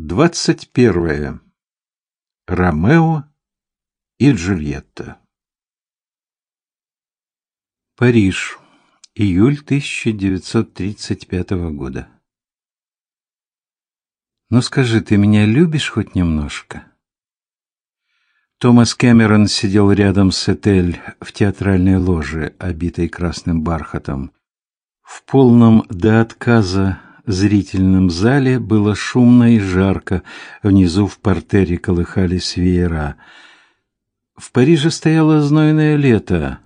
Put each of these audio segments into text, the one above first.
Двадцать первое. Ромео и Джульетта. Париж. Июль 1935 года. Ну скажи, ты меня любишь хоть немножко? Томас Кэмерон сидел рядом с Этель в театральной ложе, обитой красным бархатом. В полном до отказа зрительном зале было шумно и жарко, внизу в портере колыхались веера. В Париже стояло знойное лето.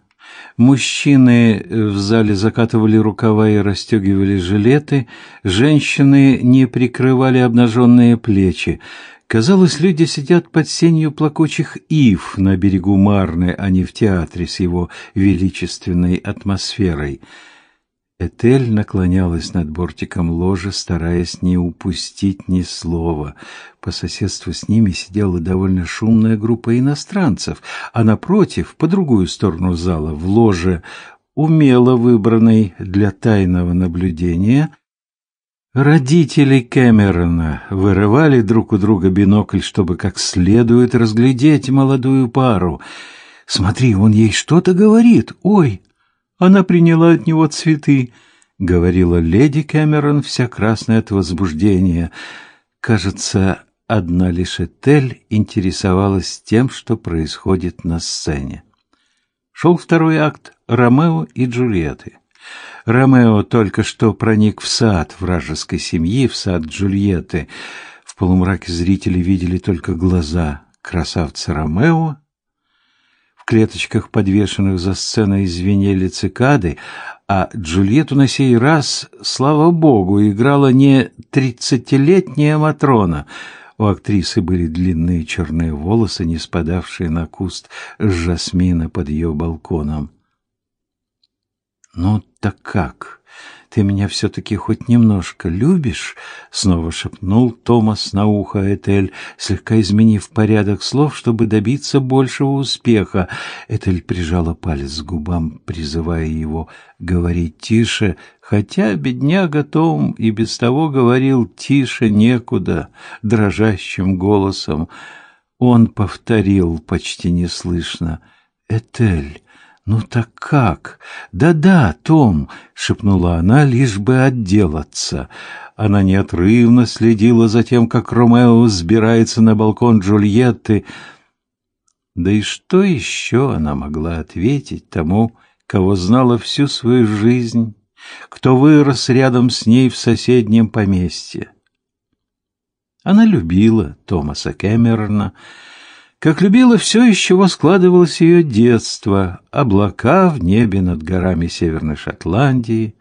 Мужчины в зале закатывали рукава и расстегивали жилеты, женщины не прикрывали обнаженные плечи. Казалось, люди сидят под сенью плакучих ив на берегу Марны, а не в театре с его величественной атмосферой. Этель наклонялась над бортиком ложа, стараясь не упустить ни слова. По соседству с ними сидела довольно шумная группа иностранцев, а напротив, по другую сторону зала, в ложе, умело выбранной для тайного наблюдения, родители Кэмерона вырывали друг у друга бинокль, чтобы как следует разглядеть молодую пару. «Смотри, он ей что-то говорит! Ой, она приняла от него цветы, — говорила леди Кэмерон, вся красная от возбуждения. Кажется, одна лишь Этель интересовалась тем, что происходит на сцене. Шел второй акт «Ромео и Джульетты». Ромео только что проник в сад вражеской семьи, в сад Джульетты. В полумраке зрители видели только глаза красавца Ромео в клеточках, подвешенных за сценой, звенели цикады, а Джульетту на сей раз, слава богу, играла не тридцатилетняя Матрона. У актрисы были длинные черные волосы, не спадавшие на куст жасмина под ее балконом. «Ну так как?» Ты меня все-таки хоть немножко любишь?» — снова шепнул Томас на ухо Этель, слегка изменив порядок слов, чтобы добиться большего успеха. Этель прижала палец к губам, призывая его говорить тише, хотя бедняга Том и без того говорил тише некуда, дрожащим голосом. Он повторил почти неслышно «Этель». «Ну так как? Да-да, Том!» — шепнула она, лишь бы отделаться. Она неотрывно следила за тем, как Ромео взбирается на балкон Джульетты. Да и что еще она могла ответить тому, кого знала всю свою жизнь, кто вырос рядом с ней в соседнем поместье? Она любила Томаса Кэмерона, как любила все, из чего складывалось ее детство, облака в небе над горами Северной Шотландии,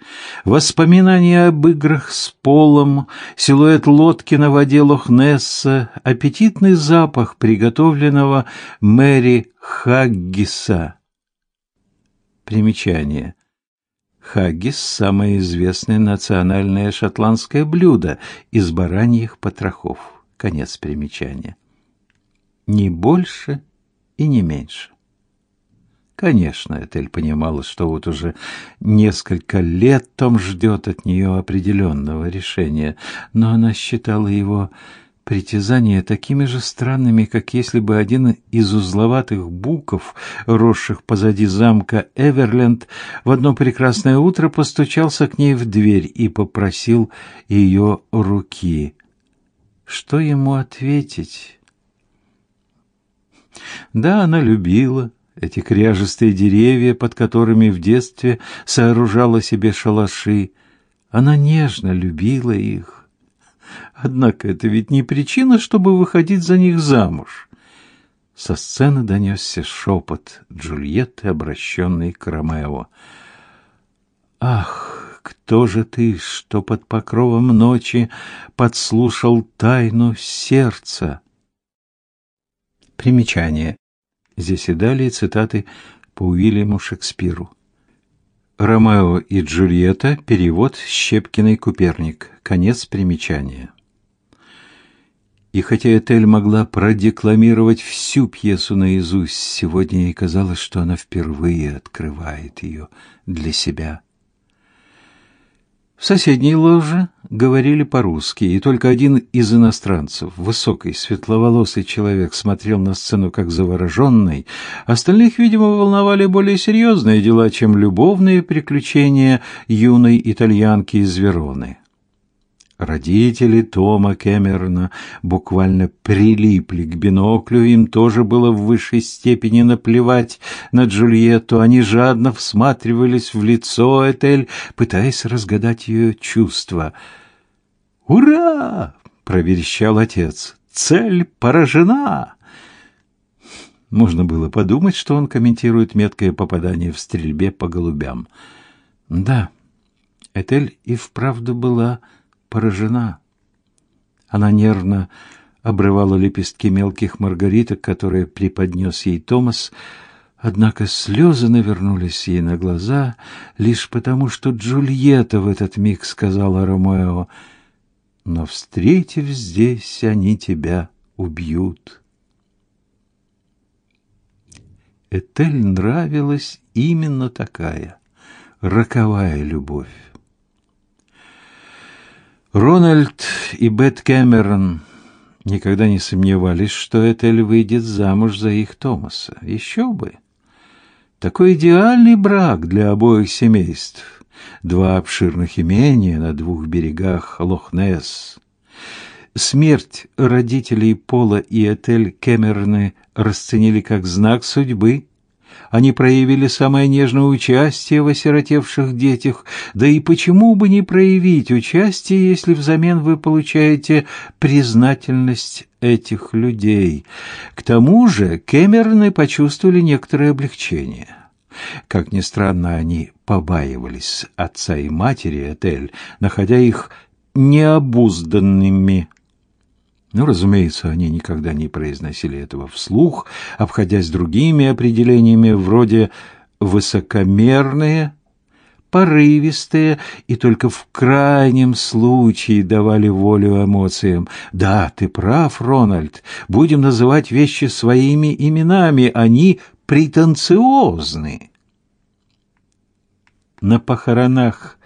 воспоминания об играх с полом, силуэт лодки на воде Лохнесса, аппетитный запах приготовленного Мэри Хаггиса. Примечание. Хаггис – самое известное национальное шотландское блюдо из бараньих потрохов. Конец примечания не больше и не меньше. Конечно, Этель понимала, что вот уже несколько лет Том ждет от нее определенного решения, но она считала его притязания такими же странными, как если бы один из узловатых буков, росших позади замка Эверленд, в одно прекрасное утро постучался к ней в дверь и попросил ее руки. Что ему ответить? Да, она любила эти кряжестые деревья, под которыми в детстве сооружала себе шалаши. Она нежно любила их. Однако это ведь не причина, чтобы выходить за них замуж. Со сцены донесся шепот Джульетты, обращенный к Ромео. «Ах, кто же ты, что под покровом ночи подслушал тайну сердца?» Примечание. Здесь и далее цитаты по Уильяму Шекспиру. Ромео и Джульетта. Перевод Щепкиной Куперник. Конец примечания. И хотя Этель могла продекламировать всю пьесу наизусть, сегодня ей казалось, что она впервые открывает ее для себя. В соседней ложе говорили по-русски, и только один из иностранцев, высокий, светловолосый человек, смотрел на сцену как завороженный. Остальных, видимо, волновали более серьезные дела, чем любовные приключения юной итальянки из Вероны. Родители Тома Кэмерона буквально прилипли к биноклю, им тоже было в высшей степени наплевать на Джульетту. Они жадно всматривались в лицо Этель, пытаясь разгадать ее чувства. «Ура!» — проверещал отец. «Цель поражена!» Можно было подумать, что он комментирует меткое попадание в стрельбе по голубям. Да, Этель и вправду была поражена. Она нервно обрывала лепестки мелких маргариток, которые преподнес ей Томас, однако слезы навернулись ей на глаза лишь потому, что Джульетта в этот миг сказала Ромео, «Но, встретив здесь, они тебя убьют». Этель нравилась именно такая роковая любовь. Рональд и Бет Кэмерон никогда не сомневались, что Этель выйдет замуж за их Томаса. Еще бы! Такой идеальный брак для обоих семейств. Два обширных имения на двух берегах Лох-Несс. Смерть родителей Пола и Этель Кэмероны расценили как знак судьбы они проявили самое нежное участие в осиротевших детях. Да и почему бы не проявить участие, если взамен вы получаете признательность этих людей? К тому же Кэмероны почувствовали некоторое облегчение. Как ни странно, они побаивались отца и матери Этель, находя их необузданными. Но, разумеется, они никогда не произносили этого вслух, обходясь другими определениями вроде «высокомерные», порывистые и только в крайнем случае давали волю эмоциям. Да, ты прав, Рональд. Будем называть вещи своими именами, они претенциозны. На похоронах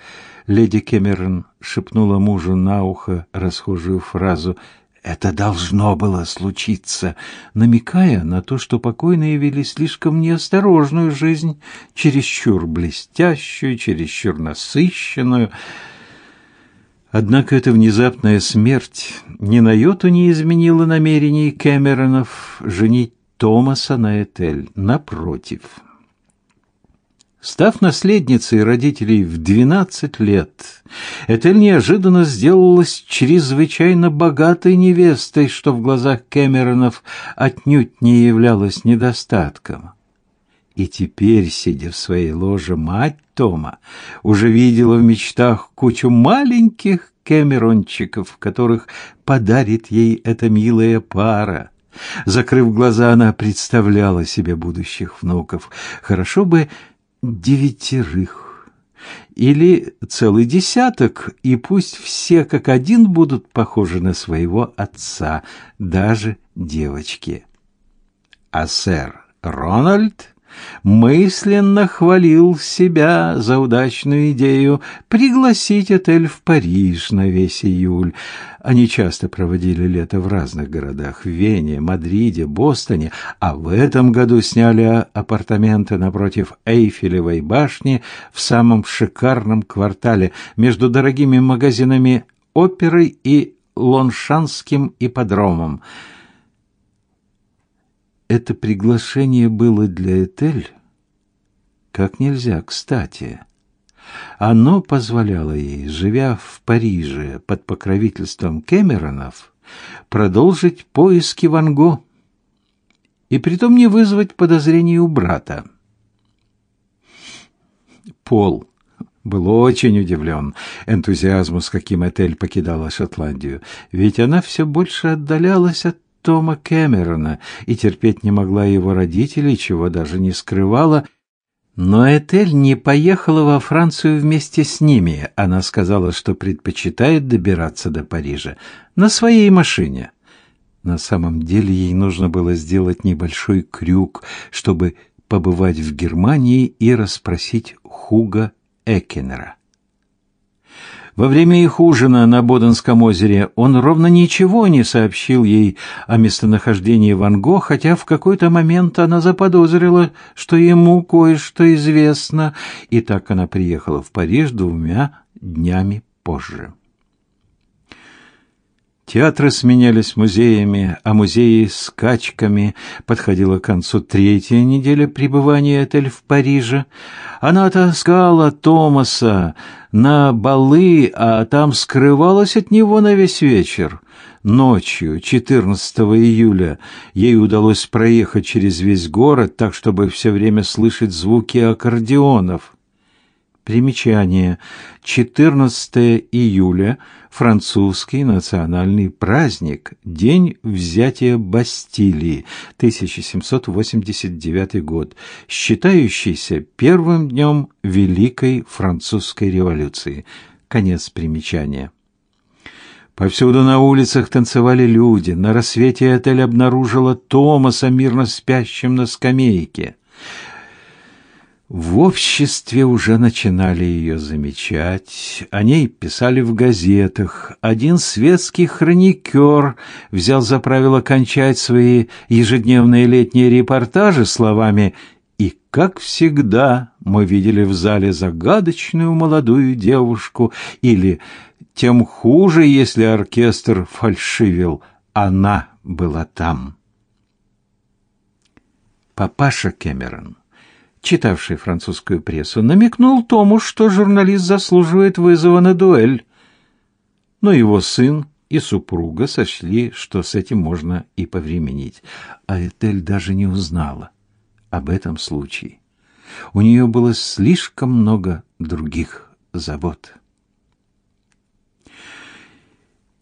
леди Кэмерон шепнула мужу на ухо расхожую фразу это должно было случиться, намекая на то, что покойные вели слишком неосторожную жизнь, чересчур блестящую, чересчур насыщенную. Однако эта внезапная смерть ни на йоту не изменила намерений Кэмеронов женить Томаса на Этель. Напротив, Став наследницей родителей в 12 лет, Этель неожиданно сделалась чрезвычайно богатой невестой, что в глазах Кэмеронов отнюдь не являлось недостатком. И теперь, сидя в своей ложе, мать Тома уже видела в мечтах кучу маленьких Кэмерончиков, которых подарит ей эта милая пара. Закрыв глаза, она представляла себе будущих внуков. Хорошо бы девятерых или целый десяток, и пусть все как один будут похожи на своего отца, даже девочки. А сэр Рональд мысленно хвалил себя за удачную идею пригласить отель в Париж на весь июль. Они часто проводили лето в разных городах – в Вене, Мадриде, Бостоне, а в этом году сняли апартаменты напротив Эйфелевой башни в самом шикарном квартале между дорогими магазинами оперой и Лоншанским ипподромом – это приглашение было для Этель как нельзя кстати. Оно позволяло ей, живя в Париже под покровительством Кэмеронов, продолжить поиски Ван Го и притом не вызвать подозрений у брата. Пол был очень удивлен энтузиазму, с каким Этель покидала Шотландию, ведь она все больше отдалялась от Тома Кэмерона и терпеть не могла его родителей, чего даже не скрывала. Но Этель не поехала во Францию вместе с ними. Она сказала, что предпочитает добираться до Парижа на своей машине. На самом деле ей нужно было сделать небольшой крюк, чтобы побывать в Германии и расспросить Хуга Экенера. Во время их ужина на Боденском озере он ровно ничего не сообщил ей о местонахождении Ван Го, хотя в какой-то момент она заподозрила, что ему кое-что известно, и так она приехала в Париж двумя днями позже. Театры сменялись музеями, а музеи — скачками. Подходила к концу третья неделя пребывания Этель в Париже. Она таскала Томаса на балы, а там скрывалась от него на весь вечер. Ночью, 14 июля, ей удалось проехать через весь город, так, чтобы все время слышать звуки аккордеонов. Примечание. 14 июля – французский национальный праздник, день взятия Бастилии, 1789 год, считающийся первым днем Великой Французской революции. Конец примечания. Повсюду на улицах танцевали люди. На рассвете отель обнаружила Томаса мирно спящим на скамейке. В обществе уже начинали ее замечать, о ней писали в газетах. Один светский хроникер взял за правило кончать свои ежедневные летние репортажи словами «И, как всегда, мы видели в зале загадочную молодую девушку» или «Тем хуже, если оркестр фальшивил, она была там». Папаша Кэмерон читавший французскую прессу, намекнул Тому, что журналист заслуживает вызова на дуэль. Но его сын и супруга сочли, что с этим можно и повременить. А Этель даже не узнала об этом случае. У нее было слишком много других забот.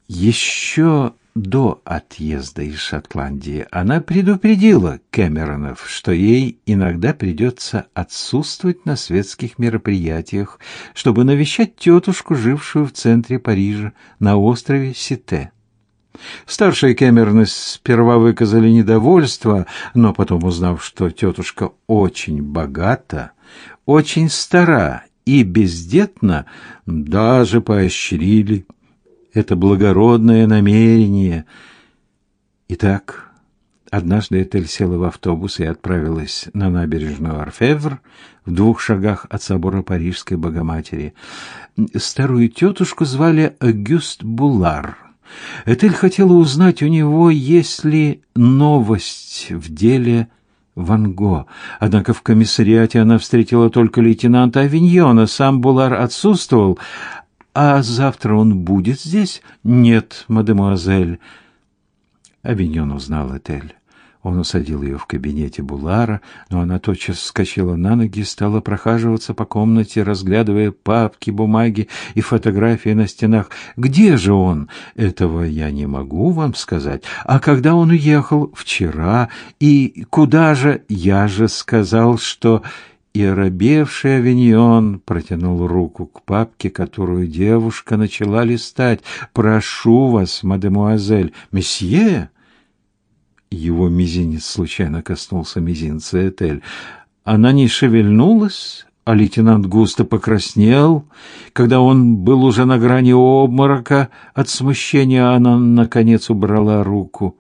Еще до отъезда из Шотландии она предупредила Кэмеронов, что ей иногда придется отсутствовать на светских мероприятиях, чтобы навещать тетушку, жившую в центре Парижа на острове Сите. Старшие Кэмероны сперва выказали недовольство, но потом, узнав, что тетушка очень богата, очень стара и бездетна, даже поощрили это благородное намерение. Итак, однажды Этель села в автобус и отправилась на набережную Орфевр в двух шагах от собора Парижской Богоматери. Старую тетушку звали Агюст Булар. Этель хотела узнать у него, есть ли новость в деле Ван Го. Однако в комиссариате она встретила только лейтенанта Авиньона. Сам Булар отсутствовал, «А завтра он будет здесь?» «Нет, мадемуазель». Авиньон узнал Этель. Он усадил ее в кабинете Булара, но она тотчас вскочила на ноги и стала прохаживаться по комнате, разглядывая папки, бумаги и фотографии на стенах. «Где же он?» «Этого я не могу вам сказать. А когда он уехал?» «Вчера. И куда же?» «Я же сказал, что...» и оробевший Авиньон протянул руку к папке, которую девушка начала листать. «Прошу вас, мадемуазель, месье!» Его мизинец случайно коснулся мизинца Этель. Она не шевельнулась, а лейтенант густо покраснел. Когда он был уже на грани обморока от смущения, она, наконец, убрала руку.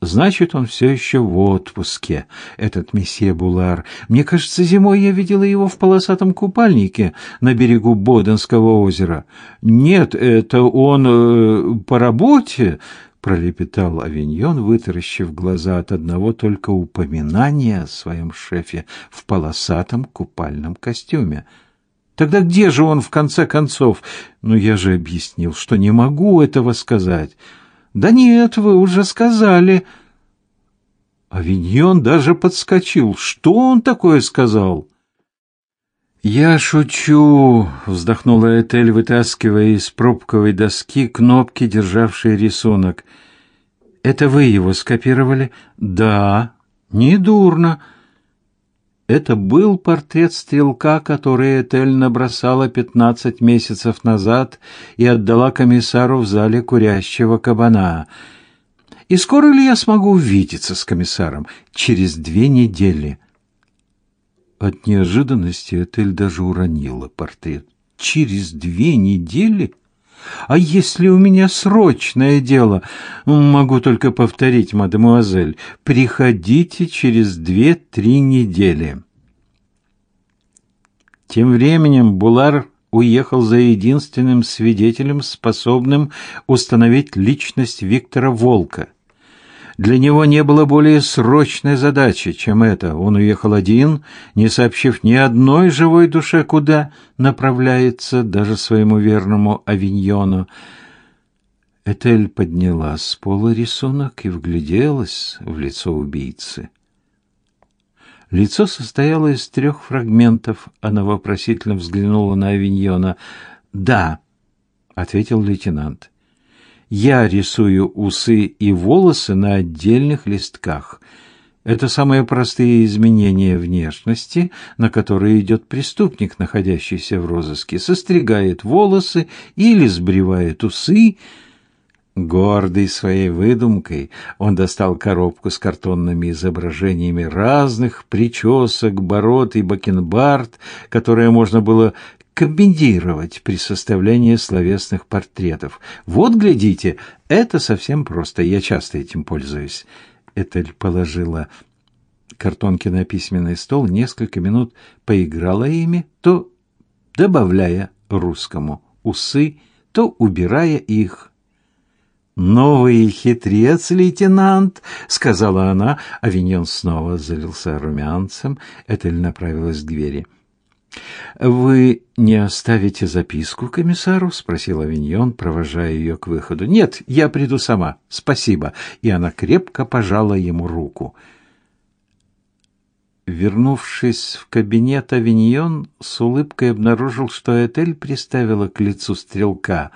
Значит, он все еще в отпуске, этот месье Булар. Мне кажется, зимой я видела его в полосатом купальнике на берегу Боденского озера. Нет, это он э, по работе, пролепетал Авиньон, вытаращив глаза от одного только упоминания о своем шефе в полосатом купальном костюме. Тогда где же он в конце концов? Ну я же объяснил, что не могу этого сказать. Да нет, вы уже сказали. Авиньон даже подскочил. Что он такое сказал? Я шучу, вздохнула Этель, вытаскивая из пробковой доски кнопки, державшие рисунок. Это вы его скопировали? Да, недурно. Это был портрет стрелка, который Этель набросала пятнадцать месяцев назад и отдала комиссару в зале курящего кабана. И скоро ли я смогу увидеться с комиссаром? Через две недели. От неожиданности Этель даже уронила портрет. через две недели? А если у меня срочное дело? Могу только повторить, мадемуазель, приходите через две-три недели. Тем временем Булар уехал за единственным свидетелем, способным установить личность Виктора Волка. Для него не было более срочной задачи, чем это. Он уехал один, не сообщив ни одной живой душе, куда направляется, даже своему верному Авиньону. Этель подняла с пола рисунок и вгляделась в лицо убийцы. Лицо состояло из трех фрагментов. Она вопросительно взглянула на Авиньона. «Да», — ответил лейтенант. Я рисую усы и волосы на отдельных листках. Это самые простые изменения внешности, на которые идет преступник, находящийся в розыске. Состригает волосы или сбривает усы. Гордый своей выдумкой, он достал коробку с картонными изображениями разных причесок, бород и бакенбард, которые можно было комбинировать при составлении словесных портретов. Вот, глядите, это совсем просто, я часто этим пользуюсь. Этель положила картонки на письменный стол, несколько минут поиграла ими, то добавляя русскому усы, то убирая их. «Новый хитрец, лейтенант!» — сказала она. Авиньон снова залился румянцем. Этель направилась к двери. — «Вы не оставите записку комиссару?» — спросил Авиньон, провожая ее к выходу. «Нет, я приду сама. Спасибо». И она крепко пожала ему руку. Вернувшись в кабинет, Авиньон с улыбкой обнаружил, что Этель приставила к лицу стрелка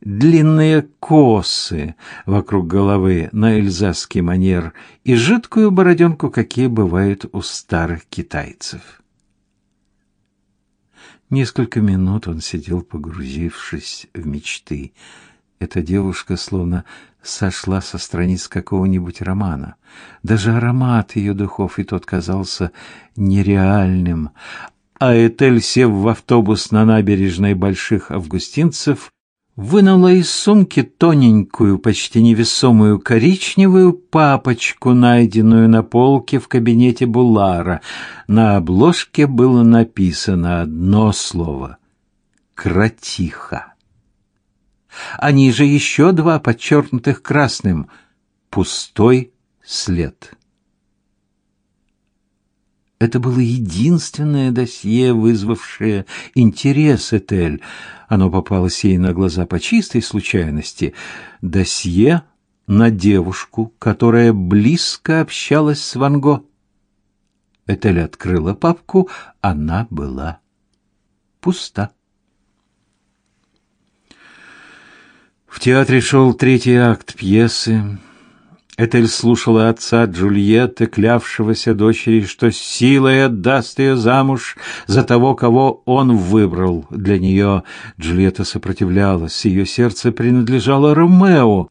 длинные косы вокруг головы на эльзасский манер и жидкую бороденку, какие бывают у старых китайцев. Несколько минут он сидел, погрузившись в мечты. Эта девушка словно сошла со страниц какого-нибудь романа. Даже аромат ее духов и тот казался нереальным. А Этель, сев в автобус на набережной Больших Августинцев, вынула из сумки тоненькую, почти невесомую коричневую папочку, найденную на полке в кабинете Булара. На обложке было написано одно слово — «Кратиха». А ниже еще два, подчеркнутых красным — «Пустой след». Это было единственное досье, вызвавшее интерес Этель. Оно попалось ей на глаза по чистой случайности. Досье на девушку, которая близко общалась с Ван Го. Этель открыла папку, она была пуста. В театре шел третий акт пьесы. Этель слушала отца Джульетты, клявшегося дочери, что силой отдаст ее замуж за того, кого он выбрал для нее. Джульетта сопротивлялась, ее сердце принадлежало Ромео.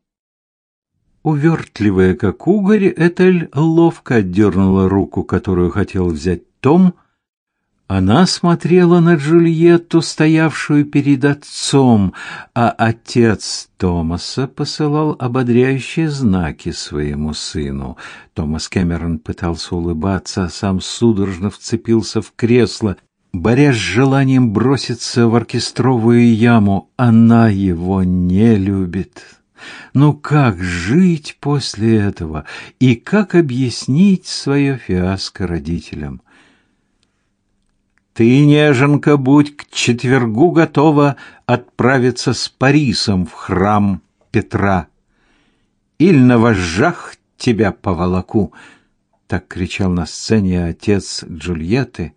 Увертливая, как угорь, Этель ловко отдернула руку, которую хотел взять Том, она смотрела на Джульетту, стоявшую перед отцом, а отец Томаса посылал ободряющие знаки своему сыну. Томас Кэмерон пытался улыбаться, а сам судорожно вцепился в кресло, борясь с желанием броситься в оркестровую яму. Она его не любит. Ну как жить после этого и как объяснить свое фиаско родителям? Ты, неженка, будь к четвергу готова отправиться с Парисом в храм Петра. Иль на вожжах тебя поволоку, — так кричал на сцене отец Джульетты.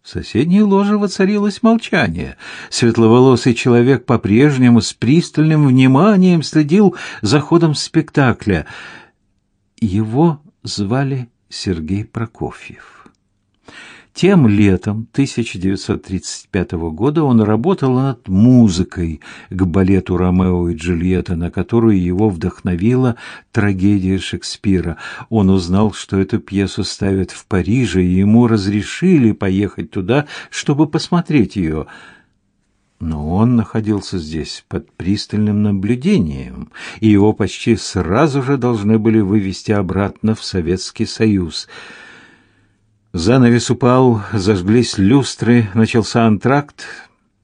В соседней ложе воцарилось молчание. Светловолосый человек по-прежнему с пристальным вниманием следил за ходом спектакля. Его звали Сергей Прокофьев. Тем летом 1935 года он работал над музыкой к балету «Ромео и Джульетта», на которую его вдохновила трагедия Шекспира. Он узнал, что эту пьесу ставят в Париже, и ему разрешили поехать туда, чтобы посмотреть ее – но он находился здесь под пристальным наблюдением, и его почти сразу же должны были вывести обратно в Советский Союз. Занавес упал, зажглись люстры, начался антракт.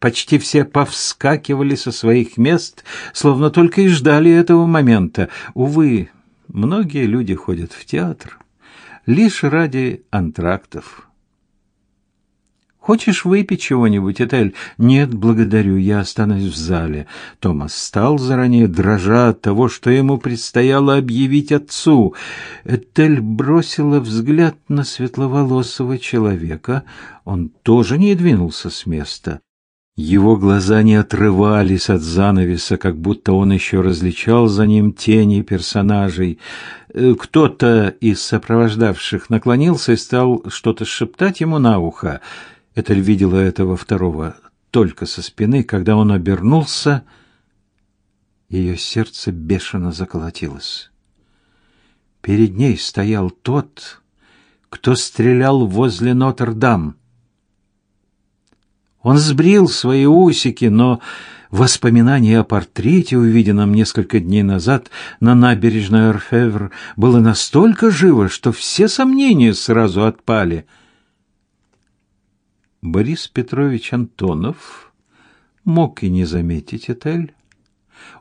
Почти все повскакивали со своих мест, словно только и ждали этого момента. Увы, многие люди ходят в театр лишь ради антрактов. Хочешь выпить чего-нибудь, Этель? Нет, благодарю, я останусь в зале. Томас встал заранее, дрожа от того, что ему предстояло объявить отцу. Этель бросила взгляд на светловолосого человека. Он тоже не двинулся с места. Его глаза не отрывались от занавеса, как будто он еще различал за ним тени персонажей. Э, кто-то из сопровождавших наклонился и стал что-то шептать ему на ухо. Этель видела этого второго только со спины, когда он обернулся, ее сердце бешено заколотилось. Перед ней стоял тот, кто стрелял возле Нотр-Дам. Он сбрил свои усики, но воспоминание о портрете, увиденном несколько дней назад на набережной Орфевр, было настолько живо, что все сомнения сразу отпали — Борис Петрович Антонов мог и не заметить Этель.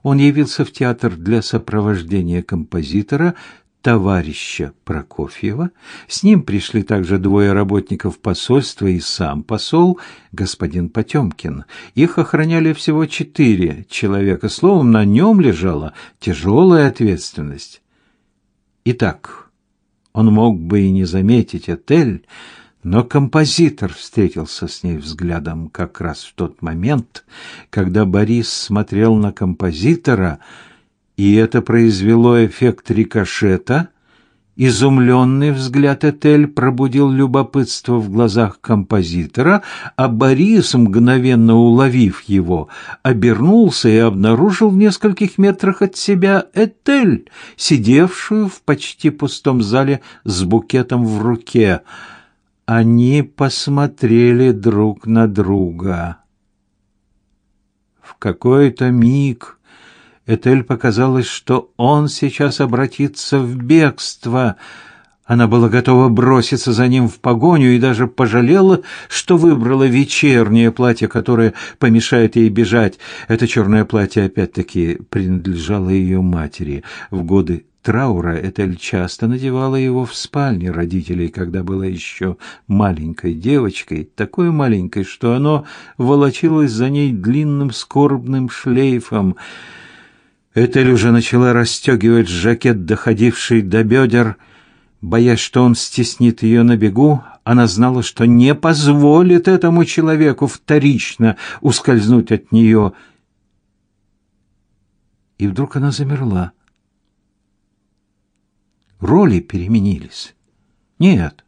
Он явился в театр для сопровождения композитора товарища Прокофьева. С ним пришли также двое работников посольства и сам посол, господин Потемкин. Их охраняли всего четыре человека. Словом, на нем лежала тяжелая ответственность. Итак, он мог бы и не заметить Этель, но композитор встретился с ней взглядом как раз в тот момент, когда Борис смотрел на композитора, и это произвело эффект рикошета. Изумленный взгляд Этель пробудил любопытство в глазах композитора, а Борис, мгновенно уловив его, обернулся и обнаружил в нескольких метрах от себя Этель, сидевшую в почти пустом зале с букетом в руке — они посмотрели друг на друга. В какой-то миг Этель показалось, что он сейчас обратится в бегство. Она была готова броситься за ним в погоню и даже пожалела, что выбрала вечернее платье, которое помешает ей бежать. Это черное платье опять-таки принадлежало ее матери. В годы траура Этель часто надевала его в спальне родителей, когда была еще маленькой девочкой, такой маленькой, что оно волочилось за ней длинным скорбным шлейфом. Этель уже начала расстегивать жакет, доходивший до бедер, боясь, что он стеснит ее на бегу, она знала, что не позволит этому человеку вторично ускользнуть от нее. И вдруг она замерла роли переменились. Нет,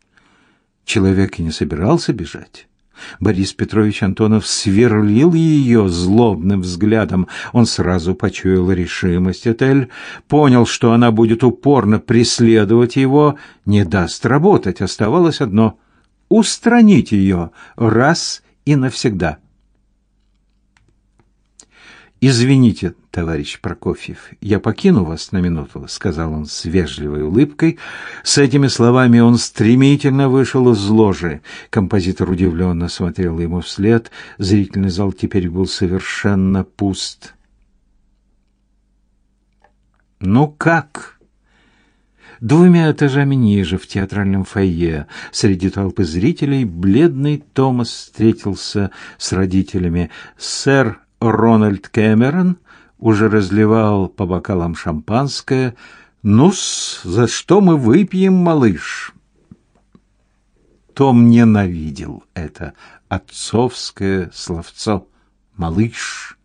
человек и не собирался бежать. Борис Петрович Антонов сверлил ее злобным взглядом. Он сразу почуял решимость Этель, понял, что она будет упорно преследовать его, не даст работать. Оставалось одно — устранить ее раз и навсегда. «Извините, товарищ Прокофьев, я покину вас на минуту», — сказал он с вежливой улыбкой. С этими словами он стремительно вышел из ложи. Композитор удивленно смотрел ему вслед. Зрительный зал теперь был совершенно пуст. «Ну как?» Двумя этажами ниже, в театральном фойе, среди толпы зрителей, бледный Томас встретился с родителями. Сэр Рональд Кэмерон уже разливал по бокалам шампанское. «Ну-с, за что мы выпьем, малыш?» Том ненавидел это отцовское словцо «малыш».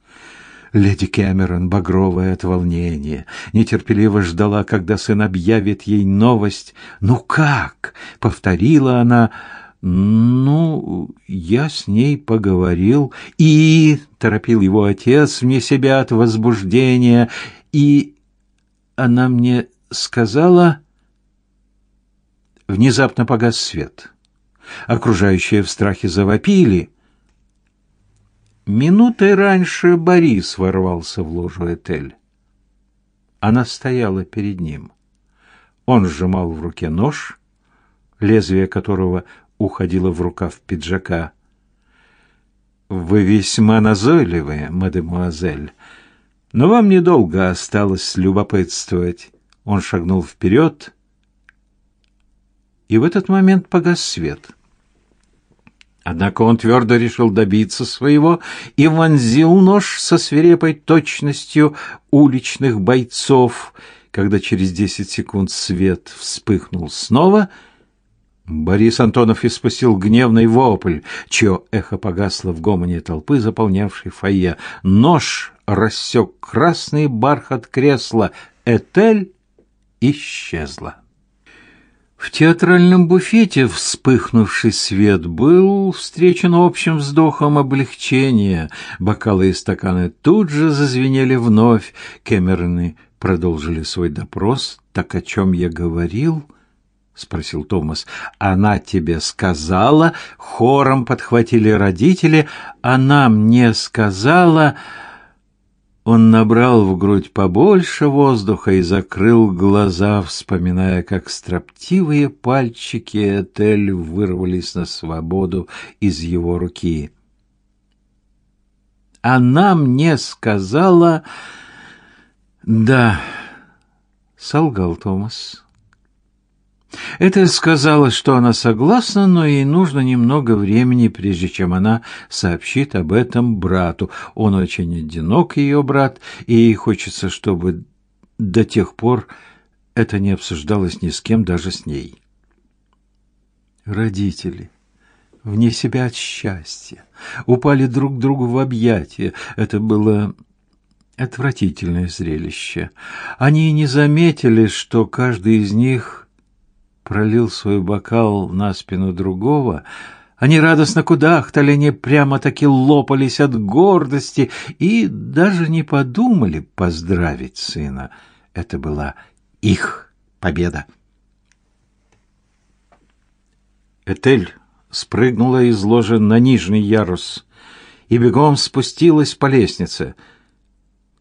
Леди Кэмерон, багровая от волнения, нетерпеливо ждала, когда сын объявит ей новость. «Ну как?» — повторила она, Ну, я с ней поговорил, и торопил его отец вне себя от возбуждения, и она мне сказала, внезапно погас свет. Окружающие в страхе завопили. Минутой раньше Борис ворвался в ложу Этель. Она стояла перед ним. Он сжимал в руке нож, лезвие которого уходило в рукав пиджака. «Вы весьма назойливы, мадемуазель, но вам недолго осталось любопытствовать». Он шагнул вперед, и в этот момент погас свет. Однако он твердо решил добиться своего и вонзил нож со свирепой точностью уличных бойцов. Когда через десять секунд свет вспыхнул снова, Борис Антонов испустил гневный вопль, чье эхо погасло в гомоне толпы, заполнявшей фойе. Нож рассек красный бархат кресла. Этель исчезла. В театральном буфете вспыхнувший свет был встречен общим вздохом облегчения. Бокалы и стаканы тут же зазвенели вновь. Кэмероны продолжили свой допрос. «Так о чем я говорил?» — спросил Томас. «Она тебе сказала?» — хором подхватили родители. «Она мне сказала...» Он набрал в грудь побольше воздуха и закрыл глаза, вспоминая, как строптивые пальчики Этель вырвались на свободу из его руки. Она мне сказала... Да, солгал Томас. Это сказала, что она согласна, но ей нужно немного времени, прежде чем она сообщит об этом брату. Он очень одинок, ее брат, и ей хочется, чтобы до тех пор это не обсуждалось ни с кем, даже с ней. Родители, вне себя от счастья, упали друг другу в объятия. Это было отвратительное зрелище. Они не заметили, что каждый из них пролил свой бокал на спину другого, они радостно кудахтали, они прямо-таки лопались от гордости и даже не подумали поздравить сына. Это была их победа. Этель спрыгнула из ложи на нижний ярус и бегом спустилась по лестнице —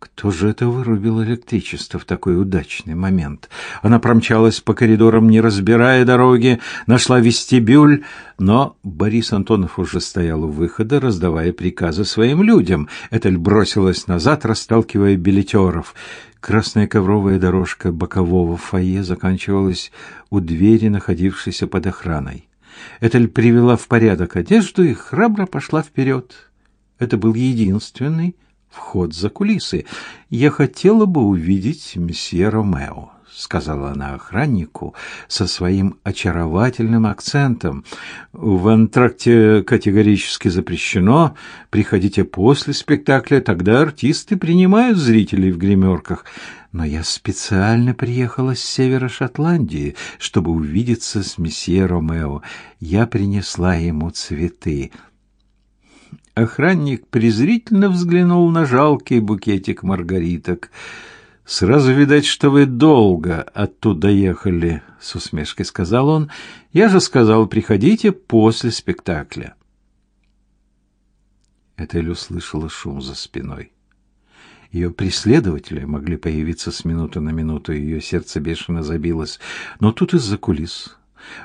кто же это вырубил электричество в такой удачный момент? Она промчалась по коридорам, не разбирая дороги, нашла вестибюль, но Борис Антонов уже стоял у выхода, раздавая приказы своим людям. Этель бросилась назад, расталкивая билетеров. Красная ковровая дорожка бокового фойе заканчивалась у двери, находившейся под охраной. Этель привела в порядок одежду и храбро пошла вперед. Это был единственный вход за кулисы. Я хотела бы увидеть месье Ромео, сказала она охраннику со своим очаровательным акцентом. В антракте категорически запрещено. Приходите после спектакля, тогда артисты принимают зрителей в гримерках. Но я специально приехала с севера Шотландии, чтобы увидеться с месье Ромео. Я принесла ему цветы. Охранник презрительно взглянул на жалкий букетик маргариток. Сразу видать, что вы долго оттуда ехали, с усмешкой сказал он. Я же сказал, приходите после спектакля. Этель услышала шум за спиной. Ее преследователи могли появиться с минуты на минуту, ее сердце бешено забилось. Но тут из-за кулис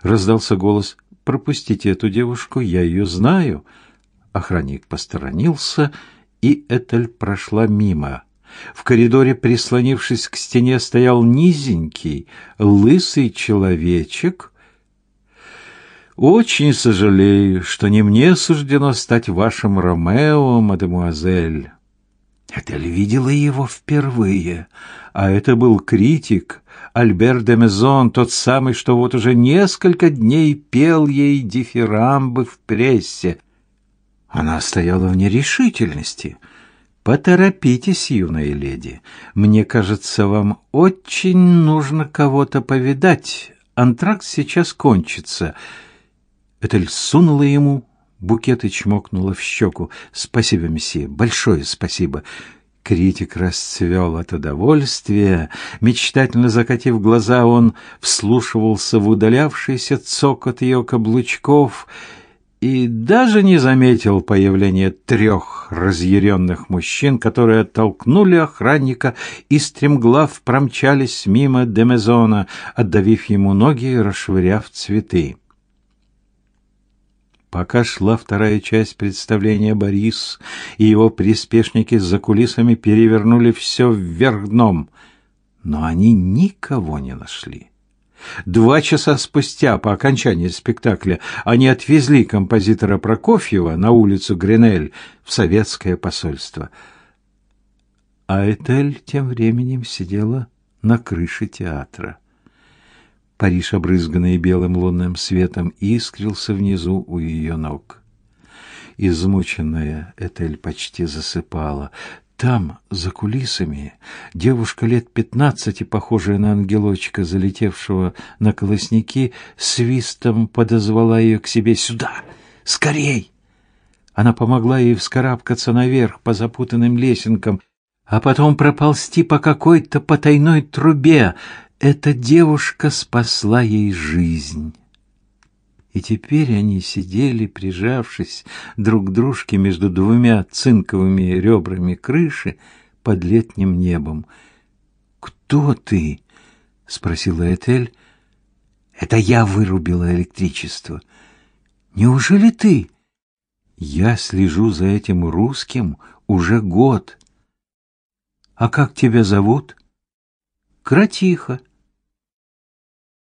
раздался голос: "Пропустите эту девушку, я ее знаю". Охранник посторонился, и Этель прошла мимо. В коридоре, прислонившись к стене, стоял низенький, лысый человечек. Очень сожалею, что не мне суждено стать вашим Ромео, мадемуазель. Этель видела его впервые, а это был критик Альбер де Мезон, тот самый, что вот уже несколько дней пел ей дифирамбы в прессе. Она стояла в нерешительности. Поторопитесь, юная леди. Мне кажется, вам очень нужно кого-то повидать. Антракт сейчас кончится. Этель сунула ему букет и чмокнула в щеку. «Спасибо, месье, большое спасибо!» Критик расцвел от удовольствия. Мечтательно закатив глаза, он вслушивался в удалявшийся цокот ее каблучков и даже не заметил появления трех разъяренных мужчин, которые оттолкнули охранника и стремглав промчались мимо Демезона, отдавив ему ноги и расшвыряв цветы. Пока шла вторая часть представления, Борис и его приспешники за кулисами перевернули все вверх дном, но они никого не нашли. Два часа спустя, по окончании спектакля, они отвезли композитора Прокофьева на улицу Гринель в советское посольство. А Этель тем временем сидела на крыше театра. Париж, обрызганный белым лунным светом, искрился внизу у ее ног. Измученная Этель почти засыпала. Там, за кулисами, девушка лет пятнадцати, похожая на ангелочка, залетевшего на колосники, свистом подозвала ее к себе сюда. «Скорей!» Она помогла ей вскарабкаться наверх по запутанным лесенкам, а потом проползти по какой-то потайной трубе. Эта девушка спасла ей жизнь. И теперь они сидели, прижавшись друг к дружке между двумя цинковыми ребрами крыши под летним небом. «Кто ты?» — спросила Этель. «Это я вырубила электричество». «Неужели ты?» «Я слежу за этим русским уже год». «А как тебя зовут?» «Кратиха».